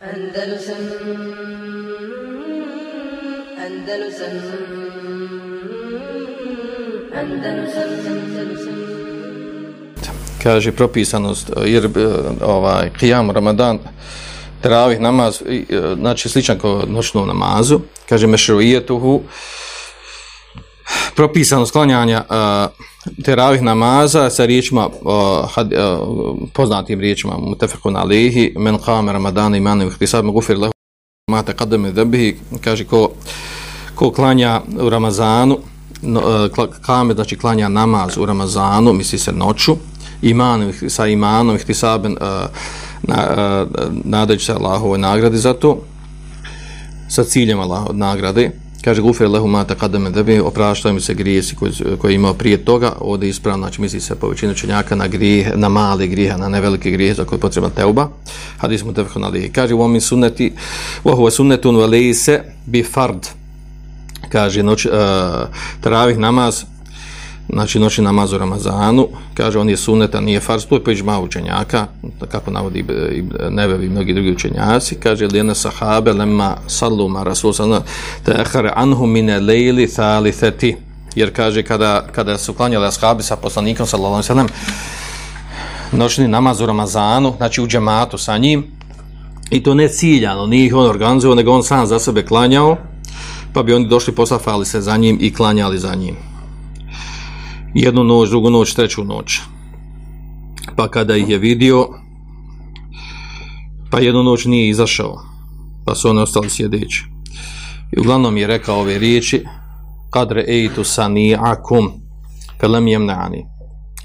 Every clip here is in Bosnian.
Andalusam Andalusam Andalusam Andalusam. Kaže propisanost e, jer e, ovaj kıyam ramadan teravih namaz e, znači sličan kao noćnom namazu. Kaže mešruijetuhu propisano sklanjanja uh, teravih namaza sa riječima uh, had, uh, poznatim riječima mutafekun alihi men qama ramadana imanu ihtisab gufir lahu ma taqaddama dhanbihi. Kaže ko ko klanja u Ramazanu no, uh, kame znači klanja namaz u Ramazanu misli se noću iman sa imanom ihtisaben uh, na, uh, nadajući se Allahove nagrade za to sa ciljem Allahove nagrade kaže gufer lehu mata kadame debi opraštaju mi se grijesi koji, koji je imao prije toga. Ovdje ispravno, znači misli se po većinu čenjaka na grije, na mali grije, na nevelike grije za koje potreba potrebna teuba. Hadis mu tefekon alihi kaže u omin sunneti vohu sunnetun veleji bi fard kaže noć, eh, uh, teravih namaz znači noći namaz u Ramazanu, kaže on je suneta, nije fars, to je pa učenjaka, kako navodi i Nevevi i mnogi drugi učenjaci, kaže lijena sahabe lemma salluma rasul sallam te ehare anhu mine lejli thali theti, jer kaže kada, kada su klanjali ashabi sa poslanikom sallallahu sallam noćni namaz u Ramazanu, znači u džematu sa njim, i to ne ciljano, nije ih on organizovao, nego on sam za sebe klanjao, pa bi oni došli poslafali se za njim i klanjali za njim jednu noć, drugu noć, treću noć. Pa kada ih je vidio, pa jednu noć nije izašao, pa su oni ostali sjedeći. I uglavnom je rekao ove riječi, kadre ejtu sani akum, felem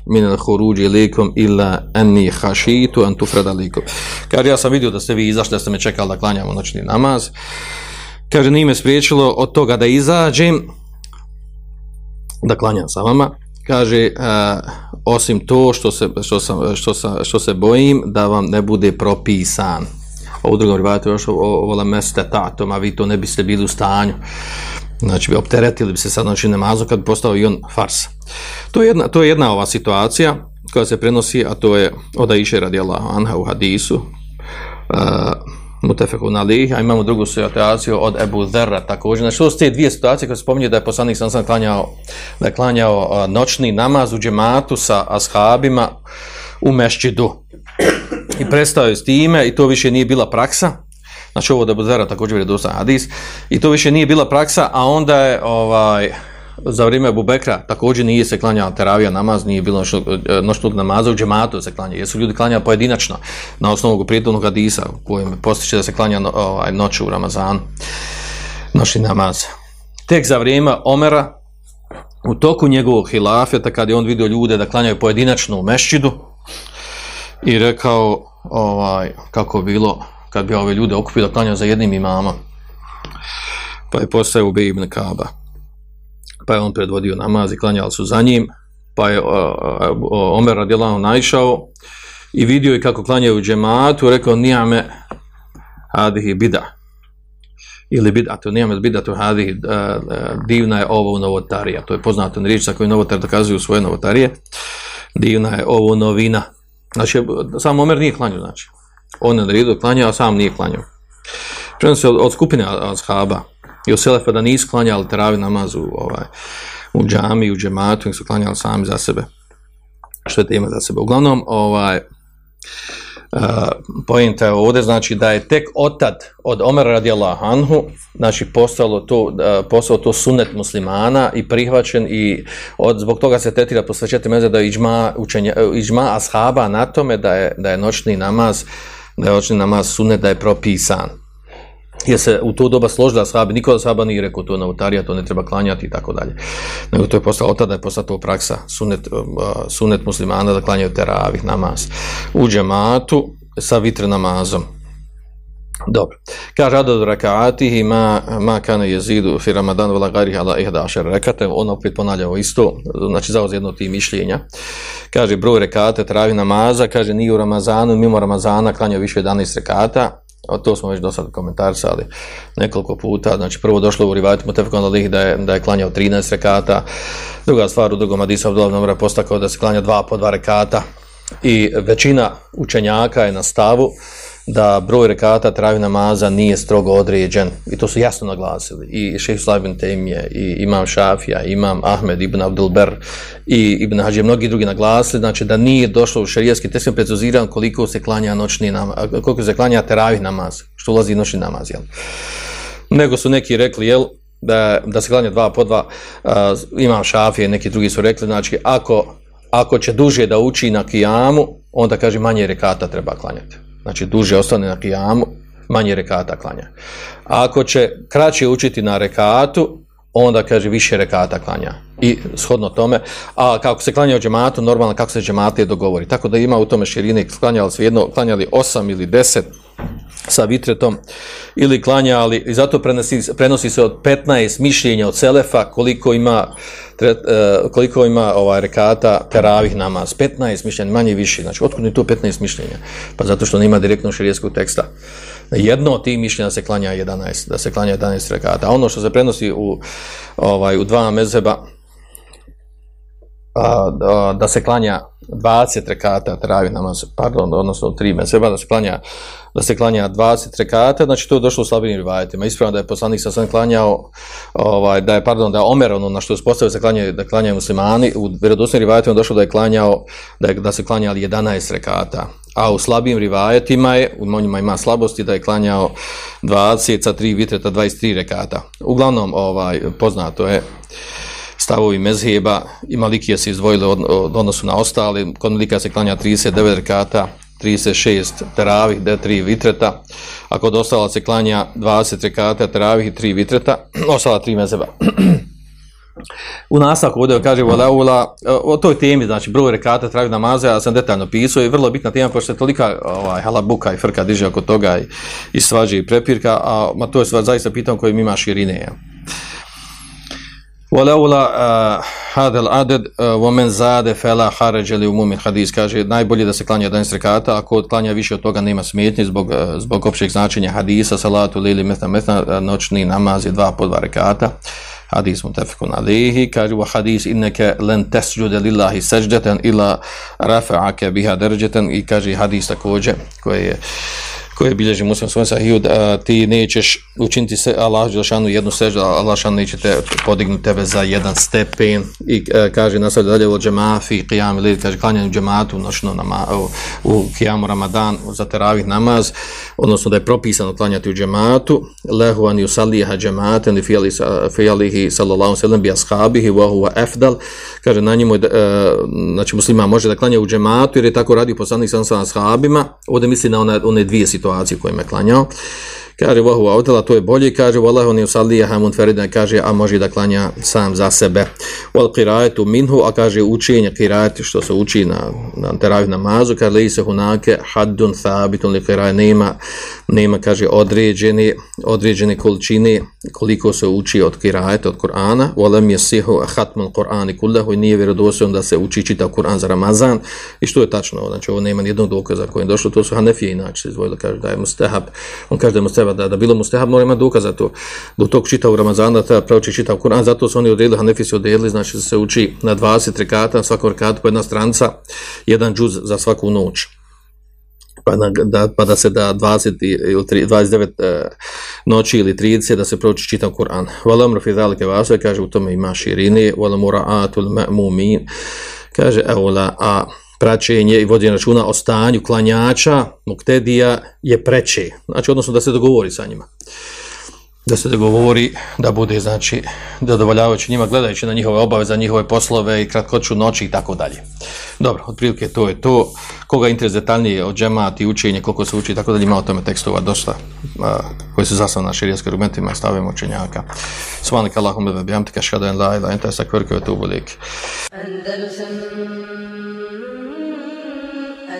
min al huruđi likum illa enni hašitu an tufreda likum. Kaže, ja sam vidio da ste vi izašli, da ste me čekali da klanjamo noćni namaz. Kaže, nije me spriječilo od toga da izađem, da klanjam sa vama, kaže uh, osim to što se, što, sam, što, sam, što se bojim da vam ne bude propisan. A u drugom rivajatu još ovola meste tatom a vi to ne biste bili u stanju. Znači bi opteretili bi se sad znači namazu kad bi postao i on fars. To je jedna, to je jedna ova situacija koja se prenosi a to je od Aisha radijallahu anha u hadisu. Uh, mutefekun alih, a imamo drugu situaciju od Ebu Zerra također. Znači, to su te dvije situacije koje spominje da je poslanik sam sam klanjao, da je klanjao noćni namaz u džematu sa ashabima u mešćidu. I prestao je s time i to više nije bila praksa. Znači, ovo da Ebu Zerra također je dosta hadis. I to više nije bila praksa, a onda je ovaj, za vrijeme Bubekra također nije se klanjao teravija namaz, nije bilo noštog e, namaza u džematu se klanja. Jesu ljudi klanjali pojedinačno na osnovu prijednog hadisa kojim postiče da se klanja no, ovaj, noć u Ramazanu. Noćni namaz. Tek za vrijeme Omera, u toku njegovog hilafeta, kad je on vidio ljude da klanjaju pojedinačno u mešćidu i rekao ovaj, kako bilo kad bi ove ljude okupio da klanjaju za jednim imamom. Pa je postao Ubej ibn Kaba pa je on predvodio namaz i klanjali su za njim, pa je uh, Omer radijalano naišao i vidio je kako klanjaju džematu, rekao nijame hadihi bida. Ili bida, to nijame bida, to hadihi uh, divna je ovo novotarija, to je poznato na riječ sa kojoj novotar dokazuju svoje novotarije, divna je ovo novina, znači sam Omer nije klanjao, znači. On je naredio klanjao, a sam nije klanjao. Prenosi od, od skupine ashaba, i u Selefa da nisu klanjali teravi namaz u, ovaj, u džami, u džematu, nek su klanjali sami za sebe. Što je tema za sebe? Uglavnom, ovaj, eh, uh, pojenta je ovdje, znači da je tek otad od Omer radijallahu anhu, znači postalo to, uh, postalo to sunet muslimana i prihvaćen i od, zbog toga se tetira posvećati meze da je iđma, učenja, eh, iđma ashaba na tome da je, da je noćni namaz, da je noćni namaz sunet, da je propisan je se u to doba složila sahabi, niko od sahaba nije rekao to novotarija, to ne treba klanjati i tako dalje. Nego to je postalo, od tada je postala to praksa, sunet, um, uh, sunet muslimana da klanjaju teravih namaz u džematu sa vitre namazom. Dobro. Kaže Adad rakaatihi ma, ma kane jezidu fi ramadan vela garih ala ihda ašer rekate, on opet ponavlja ovo isto, znači zaoz jedno ti mišljenja. Kaže broj rekate travi namaza, kaže nije u Ramazanu, mimo Ramazana klanja više 11 rekata, O, to smo već do sad komentarsali nekoliko puta. Znači, prvo došlo u Rivajtu Mutefekon Alih da je, da je klanjao 13 rekata. Druga stvar, u drugom Adisa Abdullah Nomra postakao da se klanja dva po dva rekata. I većina učenjaka je na stavu da broj rekata travi namaza nije strogo određen. I to su jasno naglasili. I šeheh Slavin Temije i imam Šafija, imam Ahmed ibn Abdulber i ibn Hađe mnogi drugi naglasili, znači da nije došlo u šarijski tekst preciziran koliko se klanja noćni namaz, koliko se klanja teravih namaz, što ulazi noćni namaz, jel? Nego su neki rekli, jel, da, da se klanja dva po dva, uh, imam Šafije, neki drugi su rekli, znači ako, ako će duže da uči na kijamu, onda kaže manje rekata treba klanjati znači duže ostane na kijamu, manje rekata klanja. A ako će kraće učiti na rekatu, onda kaže više rekata klanja. I shodno tome, a kako se klanja u džematu, normalno kako se džematlije dogovori. Tako da ima u tome širine, klanjali su jedno, klanjali osam ili deset sa vitretom ili klanjali, i zato prenosi, prenosi se od 15 mišljenja od Selefa koliko ima tre, uh, e, koliko ima ovaj rekata teravih namaz. 15 mišljenja, manje i više. Znači, otkud je to 15 mišljenja? Pa zato što nema direktno širijeskog teksta. Jedno od tih mišljenja se klanja 11, da se klanja 11 rekata. A ono što se prenosi u, ovaj, u dva mezeba, a, da, da se klanja 20 rekata travi namaz, pardon, odnosno 3 meseba, da se klanja da se klanja 20 rekata, znači to je došlo u slabim rivajetima. Ispravno da je poslanik sa sam klanjao, ovaj, da je, pardon, da je Omer, ono na što je uspostavio se klanje, da klanjaju muslimani, u vjerodosnim rivajetima došlo da je klanjao, da, je, da se klanjali 11 rekata. A u slabim rivajetima je, u njima ima slabosti, da je klanjao 20 sa 3 vitreta, 23 rekata. Uglavnom, ovaj, poznato je, stavovi mezheba i Malikije se izdvojile od, od odnosu na ostale. kod Malikija se klanja 39 rekata, 36 teravih, da 3 vitreta, a kod ostala se klanja 20 rekata teravih i 3 vitreta, ostala 3 mezheba. U nastavku ovdje kaže Valaula, e, o toj temi, znači broj rekata travi namaze, ja sam detaljno pisao i vrlo bitna tema, pošto je tolika ovaj, halabuka i frka diže oko toga i, i svađe i prepirka, a ma to je sva, zaista pitan koji ima širine. Ja. Walaula eh, uh, hada al-adad uh, eh, wa man zada fala haraj li umum hadis kaže najbolje da se klanja 11 rekata ako klanja više od toga nema smetnje zbog uh, zbog opšteg značenja hadisa salatu lili mithna mithna noćni namaz je dva po dva rekata. Hadis mutafekun alayhi. Kaže wa hadis innaka lan tasjuda lillahi sajdatan illa rafa'aka biha darajatan. I kaže hadis takođe koji je koje bilježi muslim svojom sahiju, da ti nećeš učiniti se Allah Đelšanu jednu sežu, Allah Đelšanu neće te podignuti tebe za jedan stepen. I e, kaže nastavlja dalje o džemafi, qiyam ili kaže klanjanju džematu noćno nama, u, u qiyamu Ramadan za teravih namaz, odnosno da je propisano klanjati u džematu, lehu an yusaliha džematen li fijalihi sallallahu sallam bi ashabihi wa huwa afdal, kaže na njemu, e, znači muslima može da klanja u džematu jer je tako radio poslanik sa ashabima, ovdje misli na one, one dvije situacije situacije u kojima je klanjao kaže vahu autela to je bolje. Kaže wallahu ni usalli hamun feridan kaže a može da klanja sam za sebe. Wal qira'atu minhu a kaže učenje qira'ati što se uči na na teravih namazu. Kaže li se hunake haddun thabitun li qira'a nema nema kaže određeni određene količine koliko se uči od qiraeta, od Kur'ana. Walam yasihu khatmul Qur'ani kullahu. Nije vjerodostojno da se uči čitav Kur'an za Ramazan. I što je tačno? Znači ovo nema ni jednog dokaza koji je došlo. To su Hanefije inače izvojili kaže da je mustahab. On kaže da je mustahab da, da bilo mustehab, mora ima dokaz za to. Do tog čita u Ramazana treba čita čitav Kur'an, zato su oni odredili, Hanefisi odredili, znači da se uči na 20 rekata, svakog svakom rekatu po jedna stranca, jedan džuz za svaku noć. Pa, na, da, pa da se da 20 ili 3, 29 e, noći ili 30 da se prouči čitav Kur'an. Vala fi zalike vasve, kaže u tome ima širine, valamura atul ma'mumin, kaže evo a praćenje i vođenje računa o stanju klanjača, muktedija je preče. Znači, odnosno da se dogovori sa njima. Da se dogovori da bude, znači, da dovoljavajući njima, gledajući na njihove obaveze, njihove poslove i kratkoću noći i tako dalje. Dobro, otprilike to je to. Koga interes detaljnije o džemati, učenje, koliko se uči i tako dalje, ima o tome tekstova dosta a, koji su zasnovani na širijaske argumentima, stavimo učenjaka. Svanika Allahumma da bijamtika škada en la ila enta sakvrke tu bulik. Andalusam